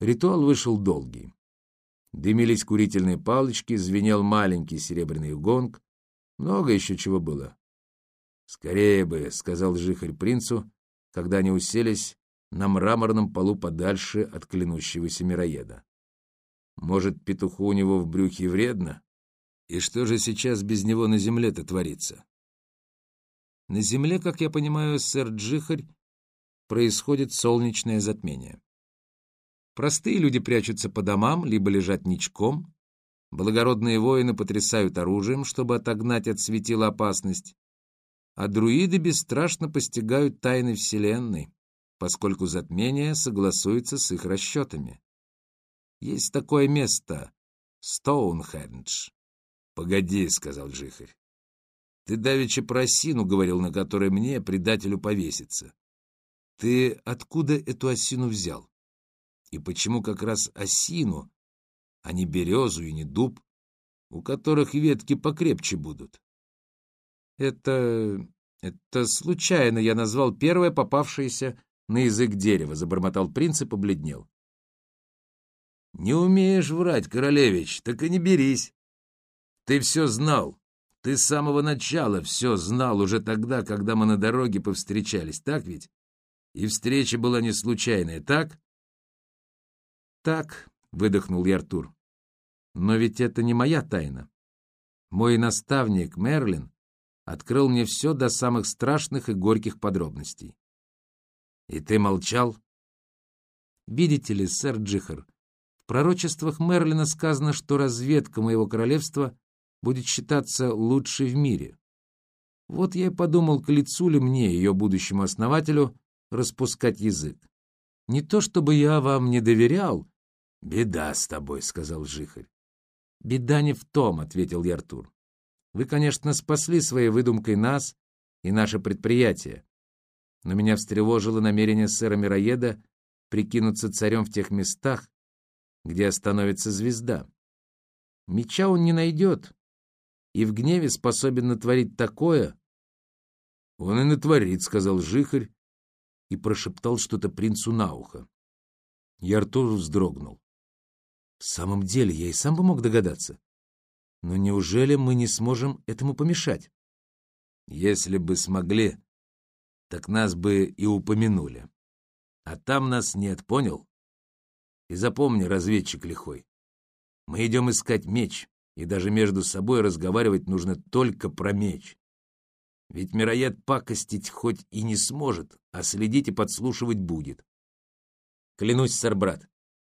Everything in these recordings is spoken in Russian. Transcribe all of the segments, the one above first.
Ритуал вышел долгий. Дымились курительные палочки, звенел маленький серебряный гонг. Много еще чего было. «Скорее бы», — сказал жихарь принцу, когда они уселись на мраморном полу подальше от клянущегося мироеда. «Может, петуху у него в брюхе вредно? И что же сейчас без него на земле-то творится?» На земле, как я понимаю, сэр Джихарь, происходит солнечное затмение. Простые люди прячутся по домам, либо лежат ничком. Благородные воины потрясают оружием, чтобы отогнать от светила опасность. А друиды бесстрашно постигают тайны Вселенной, поскольку затмение согласуется с их расчетами. Есть такое место — Стоунхендж. — Погоди, — сказал Джихарь. — Ты давеча про осину говорил, на которой мне, предателю, повеситься. Ты откуда эту осину взял? И почему как раз осину, а не березу и не дуб, у которых ветки покрепче будут? Это... это случайно я назвал первое попавшееся на язык дерева, забормотал принц и побледнел. Не умеешь врать, королевич, так и не берись. Ты все знал. Ты с самого начала все знал уже тогда, когда мы на дороге повстречались, так ведь? И встреча была не случайная, так? «Так», — выдохнул я Артур. «Но ведь это не моя тайна. Мой наставник Мерлин открыл мне все до самых страшных и горьких подробностей». «И ты молчал?» «Видите ли, сэр Джихар, в пророчествах Мерлина сказано, что разведка моего королевства будет считаться лучшей в мире. Вот я и подумал, к лицу ли мне, ее будущему основателю, распускать язык. Не то чтобы я вам не доверял, «Беда с тобой», — сказал Жихарь. «Беда не в том», — ответил я Артур. «Вы, конечно, спасли своей выдумкой нас и наше предприятие, но меня встревожило намерение сэра Мироеда прикинуться царем в тех местах, где остановится звезда. Меча он не найдет, и в гневе способен натворить такое...» «Он и натворит», — сказал Жихарь и прошептал что-то принцу на ухо. И вздрогнул. В самом деле, я и сам бы мог догадаться. Но неужели мы не сможем этому помешать? Если бы смогли, так нас бы и упомянули. А там нас нет, понял? И запомни, разведчик лихой, мы идем искать меч, и даже между собой разговаривать нужно только про меч. Ведь мироед пакостить хоть и не сможет, а следить и подслушивать будет. Клянусь, сэр-брат,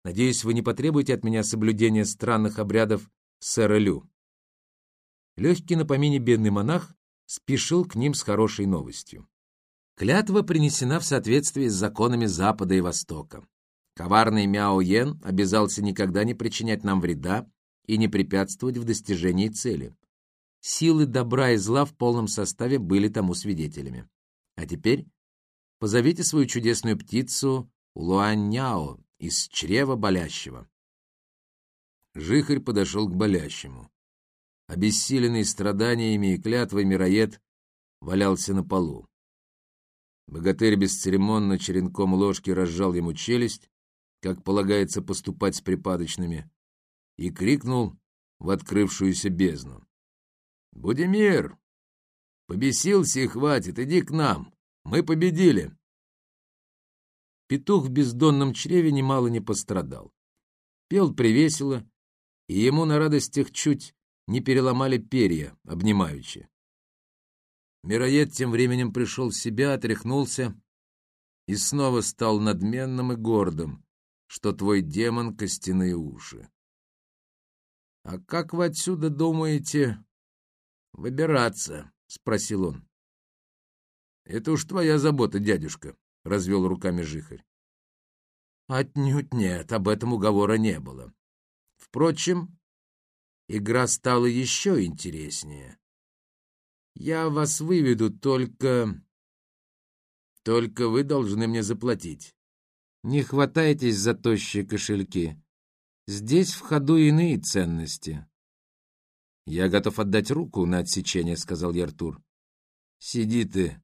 Надеюсь, вы не потребуете от меня соблюдения странных обрядов сэра Лю. Легкий на помине бедный монах спешил к ним с хорошей новостью. Клятва принесена в соответствии с законами Запада и Востока. Коварный Мяо Йен обязался никогда не причинять нам вреда и не препятствовать в достижении цели. Силы добра и зла в полном составе были тому свидетелями. А теперь позовите свою чудесную птицу Луаньяо из чрева болящего. Жихарь подошел к болящему. Обессиленный страданиями и клятвой мироед валялся на полу. Богатырь бесцеремонно черенком ложки разжал ему челюсть, как полагается поступать с припадочными, и крикнул в открывшуюся бездну. «Будимир! Побесился и хватит, иди к нам! Мы победили!» Петух в бездонном чреве немало не пострадал. Пел привесело, и ему на радостях чуть не переломали перья, обнимаючи. Мироед тем временем пришел в себя, отряхнулся и снова стал надменным и гордым, что твой демон — костяные уши. — А как вы отсюда думаете выбираться? — спросил он. — Это уж твоя забота, дядюшка, — развел руками жихарь. Отнюдь нет, об этом уговора не было. Впрочем, игра стала еще интереснее. Я вас выведу, только... Только вы должны мне заплатить. Не хватайтесь за тощие кошельки. Здесь в ходу иные ценности. Я готов отдать руку на отсечение, — сказал я Артур. Сиди ты,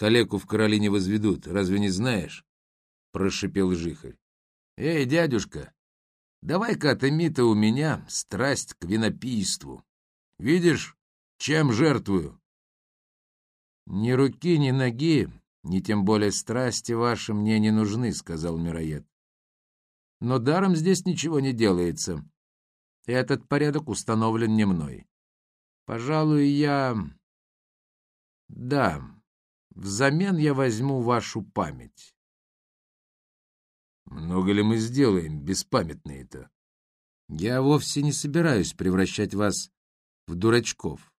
Калеку в Каролине возведут, разве не знаешь? — прошипел Жихарь. «Эй, дядюшка, давай-ка отыми-то у меня страсть к винопийству. Видишь, чем жертвую?» «Ни руки, ни ноги, ни тем более страсти ваши мне не нужны», — сказал Мироед. «Но даром здесь ничего не делается. Этот порядок установлен не мной. Пожалуй, я... Да, взамен я возьму вашу память». «Много ли мы сделаем, беспамятные-то?» «Я вовсе не собираюсь превращать вас в дурачков.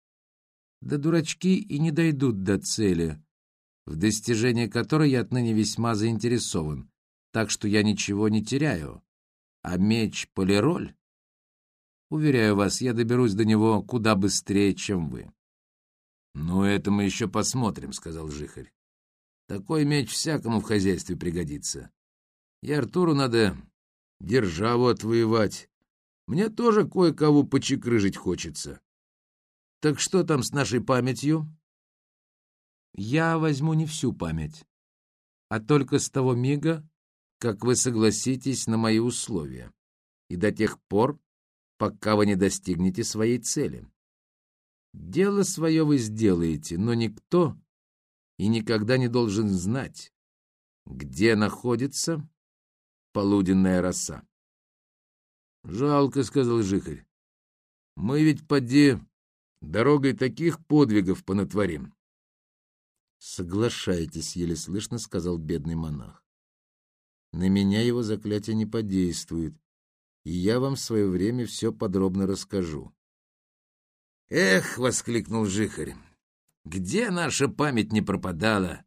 Да дурачки и не дойдут до цели, в достижении которой я отныне весьма заинтересован, так что я ничего не теряю. А меч Полироль, уверяю вас, я доберусь до него куда быстрее, чем вы. — Ну, это мы еще посмотрим, — сказал Жихарь. — Такой меч всякому в хозяйстве пригодится. И Артуру надо державу отвоевать. Мне тоже кое-кого почекрыжить хочется. Так что там с нашей памятью? Я возьму не всю память, а только с того мига, как вы согласитесь на мои условия, и до тех пор, пока вы не достигнете своей цели. Дело свое вы сделаете, но никто и никогда не должен знать, где находится полуденная роса. — Жалко, — сказал Жихарь. — Мы ведь, поди, Дорогой таких подвигов понатворим. «Соглашайтесь», — еле слышно сказал бедный монах. «На меня его заклятие не подействует, и я вам в свое время все подробно расскажу». «Эх!» — воскликнул Жихарь. «Где наша память не пропадала?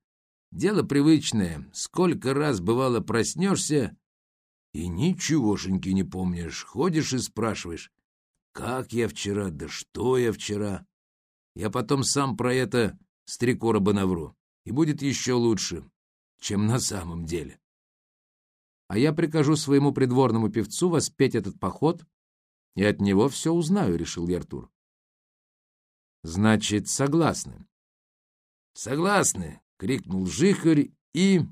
Дело привычное. Сколько раз, бывало, проснешься, и ничегошеньки не помнишь. Ходишь и спрашиваешь, как я вчера, да что я вчера? Я потом сам про это с три короба навру, и будет еще лучше, чем на самом деле. А я прикажу своему придворному певцу воспеть этот поход, и от него все узнаю, — решил Яртур. Значит, согласны. Согласны, — крикнул Жихарь и